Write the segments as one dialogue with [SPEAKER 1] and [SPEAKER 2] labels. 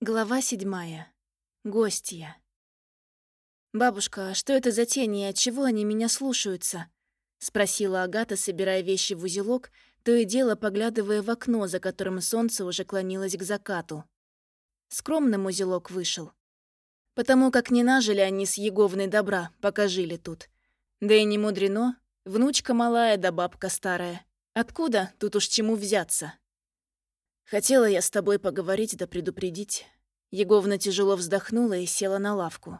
[SPEAKER 1] Глава седьмая. Гостья. «Бабушка, а что это за тени и отчего они меня слушаются?» — спросила Агата, собирая вещи в узелок, то и дело поглядывая в окно, за которым солнце уже клонилось к закату. Скромным узелок вышел. Потому как не нажили они с Еговной добра, пока жили тут. Да и не мудрено, внучка малая да бабка старая. Откуда тут уж чему взяться? Хотела я с тобой поговорить да предупредить. Еговна тяжело вздохнула и села на лавку.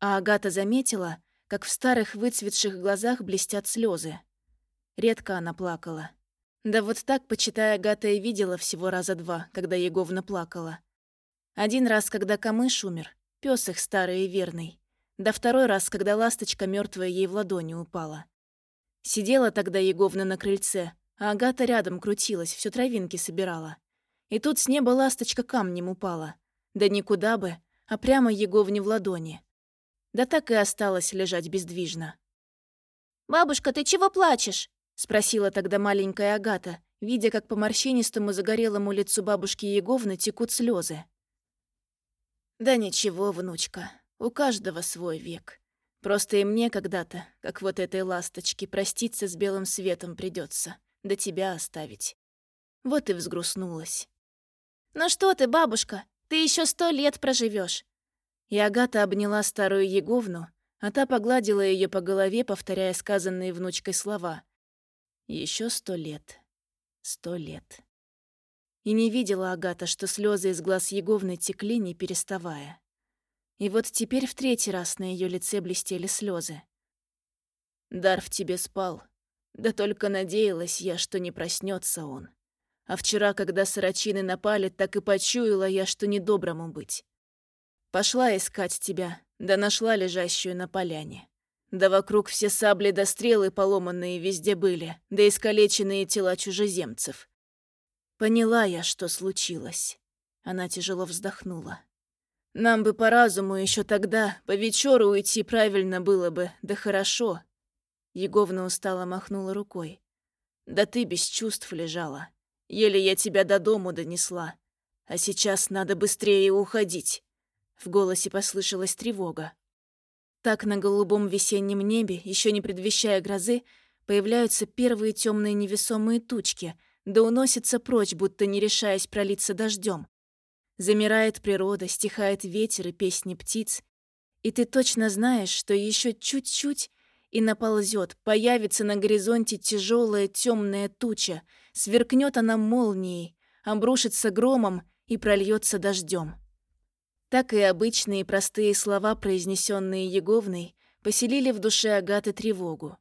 [SPEAKER 1] А Агата заметила, как в старых выцветших глазах блестят слезы. Редко она плакала. Да вот так, почитая, Агата и видела всего раза два, когда Еговна плакала. Один раз, когда камыш умер, пес их старый и верный. Да второй раз, когда ласточка мертвая ей в ладони упала. Сидела тогда Еговна на крыльце, а Агата рядом крутилась, все травинки собирала. И тут с неба ласточка камнем упала. Да никуда бы, а прямо Еговне в ладони. Да так и осталась лежать бездвижно.
[SPEAKER 2] «Бабушка, ты чего плачешь?»
[SPEAKER 1] — спросила тогда маленькая Агата, видя, как по морщинистому загорелому лицу бабушки Еговны текут слезы. «Да ничего, внучка, у каждого свой век. Просто и мне когда-то, как вот этой ласточке, проститься с белым светом придется, да тебя оставить». Вот и взгрустнулась.
[SPEAKER 2] «Ну что ты, бабушка, ты еще сто лет проживешь.
[SPEAKER 1] И Агата обняла старую Еговну, а та погладила ее по голове, повторяя сказанные внучкой слова. Еще сто лет. Сто лет. И не видела Агата, что слезы из глаз Еговны текли, не переставая. И вот теперь в третий раз на ее лице блестели слезы. «Дар в тебе спал. Да только надеялась я, что не проснется он. А вчера, когда сорочины напали, так и почуяла я, что недоброму быть. Пошла искать тебя, да нашла лежащую на поляне. Да вокруг все сабли да стрелы поломанные везде были, да искалеченные тела чужеземцев. Поняла я, что случилось. Она тяжело вздохнула. Нам бы по разуму еще тогда, по вечеру уйти правильно было бы, да хорошо. Еговна устало махнула рукой. Да ты без чувств лежала. Еле я тебя до дому донесла. А сейчас надо быстрее уходить». В голосе послышалась тревога. Так на голубом весеннем небе, еще не предвещая грозы, появляются первые темные невесомые тучки, да уносятся прочь, будто не решаясь пролиться дождем. Замирает природа, стихает ветер и песни птиц, и ты точно знаешь, что еще чуть-чуть и наползет, появится на горизонте тяжелая темная туча, сверкнет она молнией, обрушится громом и прольется дождем. Так и обычные простые слова, произнесенные Еговной, поселили в душе Агаты тревогу.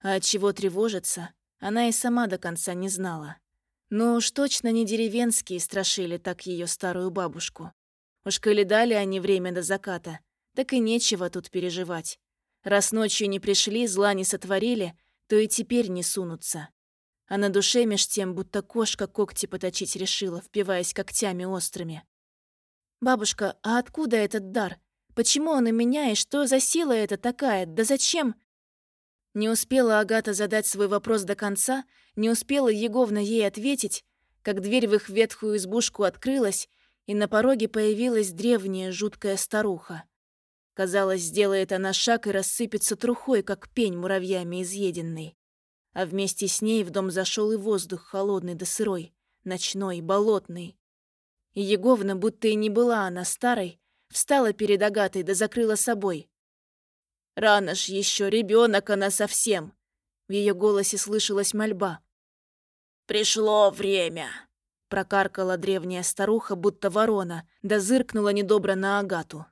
[SPEAKER 1] А от чего тревожиться, она и сама до конца не знала. Но уж точно не деревенские страшили так ее старую бабушку. Уж коли дали они время до заката, так и нечего тут переживать. Раз ночью не пришли, зла не сотворили, то и теперь не сунутся. А на душе меж тем, будто кошка когти поточить решила, впиваясь когтями острыми. «Бабушка, а откуда этот дар? Почему он у меня, и что за сила это такая? Да зачем?» Не успела Агата задать свой вопрос до конца, не успела Еговна ей ответить, как дверь в их ветхую избушку открылась, и на пороге появилась древняя жуткая старуха. Казалось, сделает она шаг и рассыпется трухой, как пень муравьями изъеденный. А вместе с ней в дом зашел и воздух холодный да сырой, ночной, болотный. И Еговна, будто и не была она старой, встала перед Агатой да закрыла собой. «Рано ж еще ребенок она совсем!» В ее голосе слышалась мольба. «Пришло время!» Прокаркала древняя старуха, будто ворона, да зыркнула недобро на Агату.